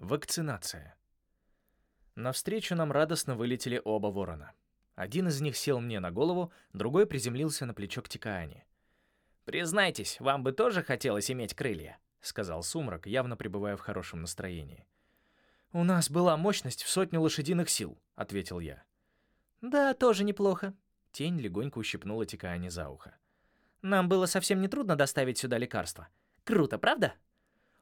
Вакцинация. Навстречу нам радостно вылетели оба ворона. Один из них сел мне на голову, другой приземлился на плечо к Тикаане. «Признайтесь, вам бы тоже хотелось иметь крылья?» — сказал Сумрак, явно пребывая в хорошем настроении. «У нас была мощность в сотню лошадиных сил», — ответил я. «Да, тоже неплохо». Тень легонько ущипнула Тикаане за ухо. «Нам было совсем нетрудно доставить сюда лекарства. Круто, правда?»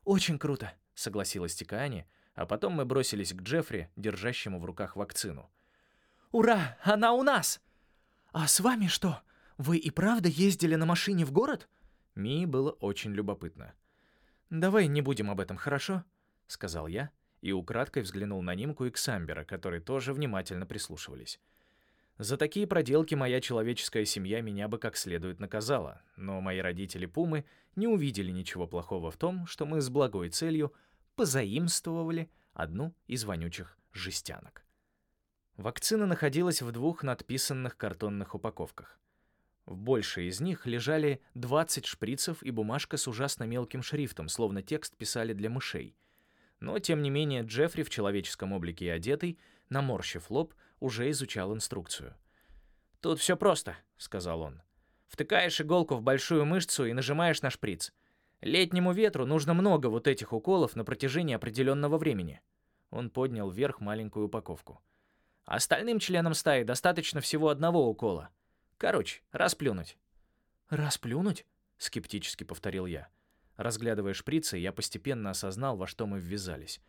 «Очень круто», — согласилась Тикаани, а потом мы бросились к Джеффри, держащему в руках вакцину. «Ура! Она у нас!» «А с вами что? Вы и правда ездили на машине в город?» Мии было очень любопытно. «Давай не будем об этом, хорошо?» — сказал я и украдкой взглянул на Нимку и Ксамбера, которые тоже внимательно прислушивались. За такие проделки моя человеческая семья меня бы как следует наказала, но мои родители Пумы не увидели ничего плохого в том, что мы с благой целью позаимствовали одну из вонючих жестянок. Вакцина находилась в двух надписанных картонных упаковках. В большей из них лежали 20 шприцев и бумажка с ужасно мелким шрифтом, словно текст писали для мышей. Но, тем не менее, Джеффри в человеческом облике и одетый, наморщив лоб, уже изучал инструкцию. «Тут все просто», — сказал он. Втыкаешь иголку в большую мышцу и нажимаешь на шприц. Летнему ветру нужно много вот этих уколов на протяжении определенного времени. Он поднял вверх маленькую упаковку. Остальным членам стаи достаточно всего одного укола. Короче, расплюнуть. «Расплюнуть?» — скептически повторил я. Разглядывая шприцы, я постепенно осознал, во что мы ввязались.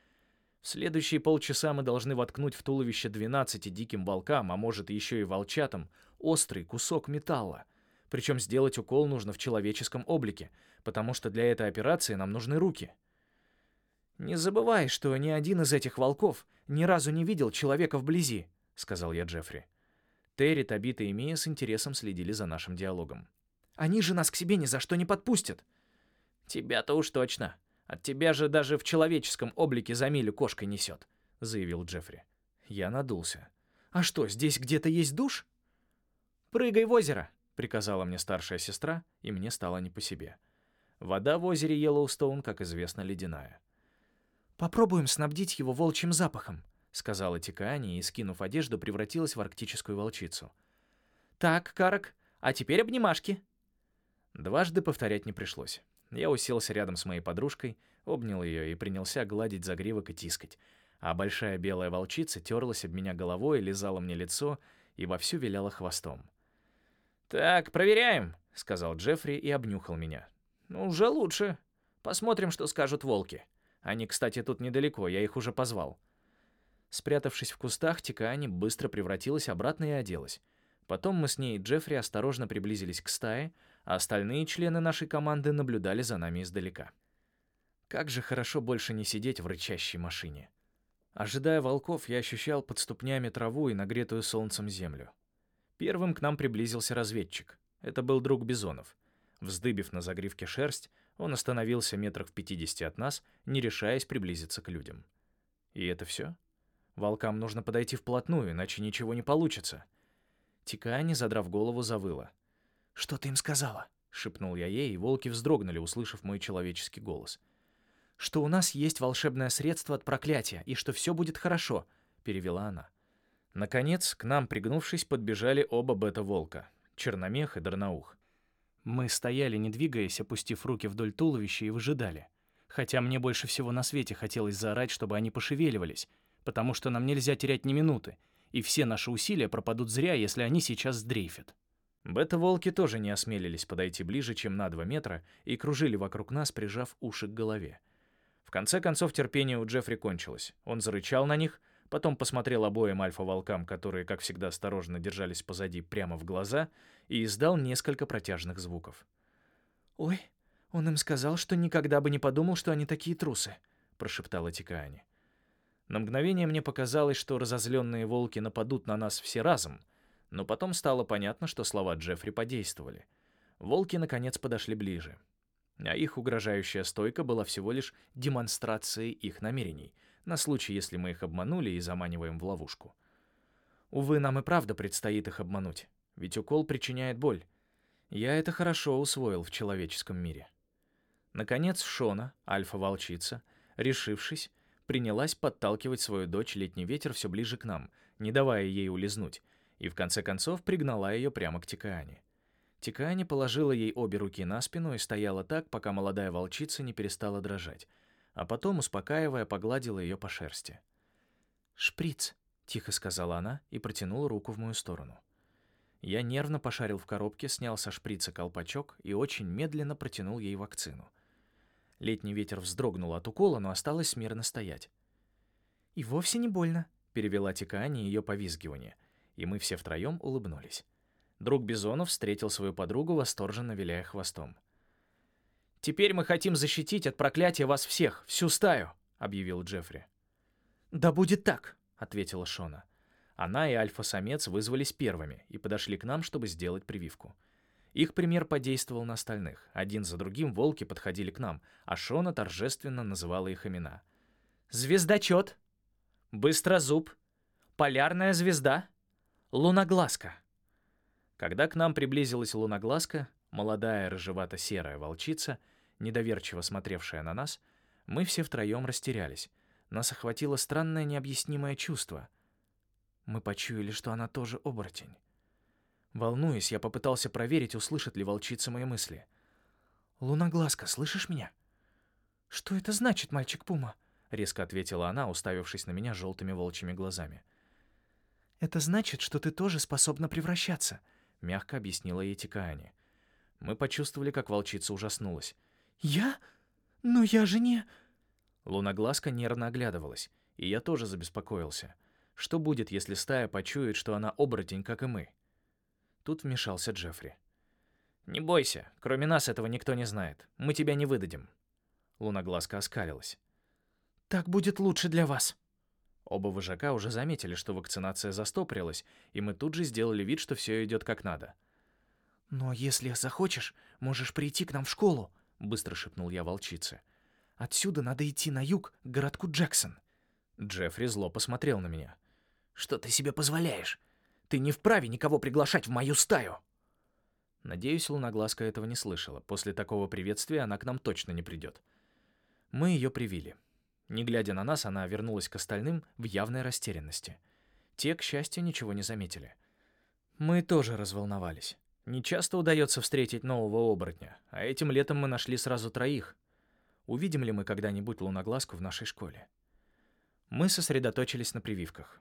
В следующие полчаса мы должны воткнуть в туловище 12 диким волкам, а может еще и волчатам, острый кусок металла. Причем сделать укол нужно в человеческом облике, потому что для этой операции нам нужны руки. «Не забывай, что ни один из этих волков ни разу не видел человека вблизи», — сказал я Джеффри. Терри, Табита и Мия с интересом следили за нашим диалогом. «Они же нас к себе ни за что не подпустят». «Тебя-то уж точно. От тебя же даже в человеческом облике за милю кошкой несет», — заявил Джеффри. Я надулся. «А что, здесь где-то есть душ?» «Прыгай в озеро», приказала мне старшая сестра, и мне стало не по себе. Вода в озере Йеллоустоун, как известно, ледяная. «Попробуем снабдить его волчьим запахом», — сказала Тикаани и, скинув одежду, превратилась в арктическую волчицу. «Так, Карак, а теперь обнимашки». Дважды повторять не пришлось. Я уселся рядом с моей подружкой, обнял ее и принялся гладить загривок и тискать, а большая белая волчица терлась об меня головой, лизала мне лицо и вовсю виляла хвостом. «Так, проверяем», — сказал Джеффри и обнюхал меня. «Ну, уже лучше. Посмотрим, что скажут волки. Они, кстати, тут недалеко, я их уже позвал». Спрятавшись в кустах, Тикаани быстро превратилась обратно и оделась. Потом мы с ней и Джеффри осторожно приблизились к стае, а остальные члены нашей команды наблюдали за нами издалека. Как же хорошо больше не сидеть в рычащей машине. Ожидая волков, я ощущал под ступнями траву и нагретую солнцем землю. Первым к нам приблизился разведчик. Это был друг Бизонов. Вздыбив на загривке шерсть, он остановился метрах в пятидесяти от нас, не решаясь приблизиться к людям. И это все? Волкам нужно подойти вплотную, иначе ничего не получится. Тикаани, задрав голову, завыла. «Что ты им сказала?» — шепнул я ей, и волки вздрогнули, услышав мой человеческий голос. «Что у нас есть волшебное средство от проклятия, и что все будет хорошо», — перевела она. Наконец, к нам, пригнувшись, подбежали оба бета-волка — Черномех и Дарнаух. Мы стояли, не двигаясь, опустив руки вдоль туловища и выжидали. Хотя мне больше всего на свете хотелось заорать, чтобы они пошевеливались, потому что нам нельзя терять ни минуты, и все наши усилия пропадут зря, если они сейчас сдрейфят. Бета-волки тоже не осмелились подойти ближе, чем на два метра, и кружили вокруг нас, прижав уши к голове. В конце концов терпение у Джеффри кончилось. Он зарычал на них, потом посмотрел обоим альфа-волкам, которые, как всегда, осторожно держались позади, прямо в глаза, и издал несколько протяжных звуков. «Ой, он им сказал, что никогда бы не подумал, что они такие трусы», — прошептала Тикаани. На мгновение мне показалось, что разозленные волки нападут на нас все разом, но потом стало понятно, что слова Джеффри подействовали. Волки, наконец, подошли ближе. А их угрожающая стойка была всего лишь демонстрацией их намерений — на случай, если мы их обманули и заманиваем в ловушку. Увы, нам и правда предстоит их обмануть, ведь укол причиняет боль. Я это хорошо усвоил в человеческом мире. Наконец Шона, альфа-волчица, решившись, принялась подталкивать свою дочь летний ветер все ближе к нам, не давая ей улизнуть, и в конце концов пригнала ее прямо к Тикаане. Тикаане положила ей обе руки на спину и стояла так, пока молодая волчица не перестала дрожать, а потом, успокаивая, погладила ее по шерсти. «Шприц», — тихо сказала она и протянула руку в мою сторону. Я нервно пошарил в коробке, снял со шприца колпачок и очень медленно протянул ей вакцину. Летний ветер вздрогнул от укола, но осталось смирно стоять. «И вовсе не больно», — перевела Тикаани ее повизгивание, и мы все втроем улыбнулись. Друг Бизонов встретил свою подругу, восторженно виляя хвостом. «Теперь мы хотим защитить от проклятия вас всех, всю стаю», — объявил Джеффри. «Да будет так», — ответила Шона. Она и альфа-самец вызвались первыми и подошли к нам, чтобы сделать прививку. Их пример подействовал на остальных. Один за другим волки подходили к нам, а Шона торжественно называла их имена. «Звездочет», «Быстрозуб», «Полярная звезда», «Луноглазка». Когда к нам приблизилась луноглазка, молодая рыжевато-серая волчица, недоверчиво смотревшая на нас, мы все втроем растерялись. Нас охватило странное необъяснимое чувство. Мы почуяли, что она тоже оборотень. Волнуясь, я попытался проверить, услышит ли волчица мои мысли. «Луноглазка, слышишь меня?» «Что это значит, мальчик-пума?» — резко ответила она, уставившись на меня желтыми волчьими глазами. «Это значит, что ты тоже способна превращаться», — мягко объяснила ей Тикаани. Мы почувствовали, как волчица ужаснулась. «Я? Но я же не...» Луноглазка нервно оглядывалась, и я тоже забеспокоился. Что будет, если стая почует, что она оборотень, как и мы? Тут вмешался Джеффри. «Не бойся, кроме нас этого никто не знает. Мы тебя не выдадим». Луноглазка оскалилась. «Так будет лучше для вас». Оба вожака уже заметили, что вакцинация застопорилась, и мы тут же сделали вид, что все идет как надо. «Но если захочешь, можешь прийти к нам в школу», — быстро шепнул я волчице. «Отсюда надо идти на юг, к городку Джексон». Джеффри зло посмотрел на меня. «Что ты себе позволяешь? Ты не вправе никого приглашать в мою стаю!» Надеюсь, Луноглазка этого не слышала. После такого приветствия она к нам точно не придет. Мы ее привили. Не глядя на нас, она вернулась к остальным в явной растерянности. Те, к счастью, ничего не заметили. Мы тоже разволновались. Не часто удается встретить нового оборотня, а этим летом мы нашли сразу троих. Увидим ли мы когда-нибудь луноглазку в нашей школе? Мы сосредоточились на прививках.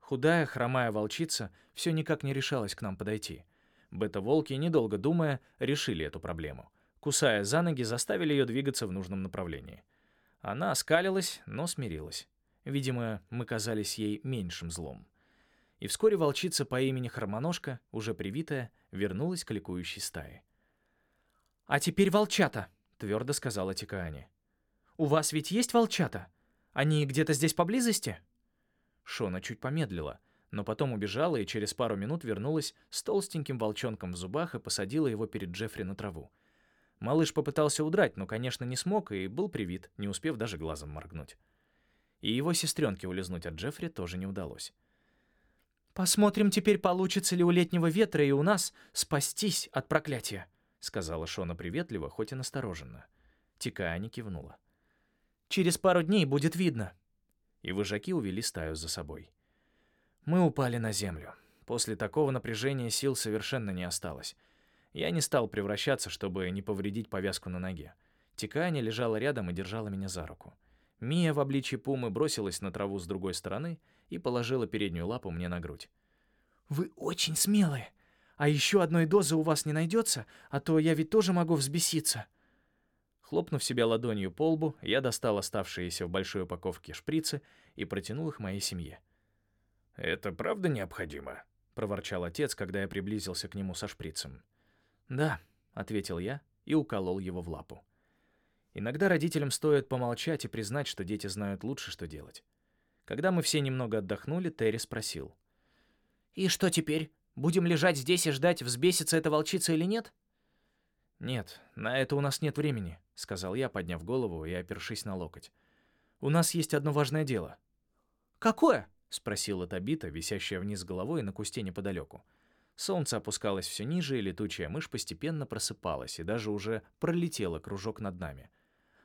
Худая, хромая волчица все никак не решалась к нам подойти. Бета-волки, недолго думая, решили эту проблему. Кусая за ноги, заставили ее двигаться в нужном направлении. Она оскалилась, но смирилась. Видимо, мы казались ей меньшим злом. И вскоре волчица по имени Хромоножка, уже привитая, вернулась к ликующей стае. «А теперь волчата», — твердо сказала Тикаани. «У вас ведь есть волчата? Они где-то здесь поблизости?» Шона чуть помедлила, но потом убежала и через пару минут вернулась с толстеньким волчонком в зубах и посадила его перед Джеффри на траву. Малыш попытался удрать, но, конечно, не смог и был привит, не успев даже глазом моргнуть. И его сестренке улизнуть от Джеффри тоже не удалось. «Посмотрим теперь, получится ли у летнего ветра и у нас спастись от проклятия», — сказала Шона приветливо, хоть и настороженно. Тикаани кивнула. «Через пару дней будет видно», и выжаки увели стаю за собой. Мы упали на землю. После такого напряжения сил совершенно не осталось. Я не стал превращаться, чтобы не повредить повязку на ноге. Тиканя лежала рядом и держала меня за руку. Мия в обличье пумы бросилась на траву с другой стороны и положила переднюю лапу мне на грудь. «Вы очень смелые. А еще одной дозы у вас не найдется, а то я ведь тоже могу взбеситься». Хлопнув себя ладонью по лбу, я достал оставшиеся в большой упаковке шприцы и протянул их моей семье. «Это правда необходимо?» — проворчал отец, когда я приблизился к нему со шприцем. «Да», — ответил я и уколол его в лапу. Иногда родителям стоит помолчать и признать, что дети знают лучше, что делать. Когда мы все немного отдохнули, Терри спросил. «И что теперь? Будем лежать здесь и ждать, взбесится эта волчица или нет?» «Нет, на это у нас нет времени», — сказал я, подняв голову и опершись на локоть. «У нас есть одно важное дело». «Какое?» — спросила Табита, висящая вниз головой на кусте неподалеку. Солнце опускалось все ниже, и летучая мышь постепенно просыпалась и даже уже пролетела кружок над нами.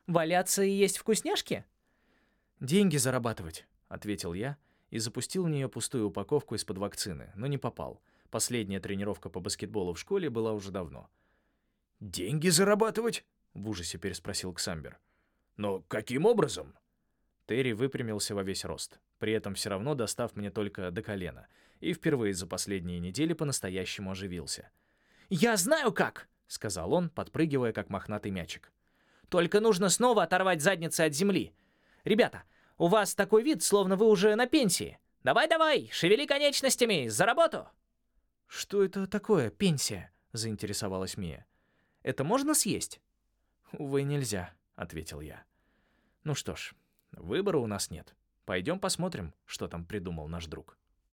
«Валяться и есть вкусняшки?» «Деньги зарабатывать», — ответил я и запустил в нее пустую упаковку из-под вакцины, но не попал. Последняя тренировка по баскетболу в школе была уже давно. «Деньги зарабатывать?» — в ужасе переспросил Ксамбер. «Но каким образом?» Терри выпрямился во весь рост, при этом все равно достав мне только до колена, и впервые за последние недели по-настоящему оживился. «Я знаю как!» — сказал он, подпрыгивая, как мохнатый мячик. «Только нужно снова оторвать задницы от земли. Ребята, у вас такой вид, словно вы уже на пенсии. Давай-давай, шевели конечностями, за работу!» «Что это такое, пенсия?» — заинтересовалась Мия. «Это можно съесть?» «Увы, нельзя», — ответил я. «Ну что ж, выбора у нас нет. Пойдем посмотрим, что там придумал наш друг».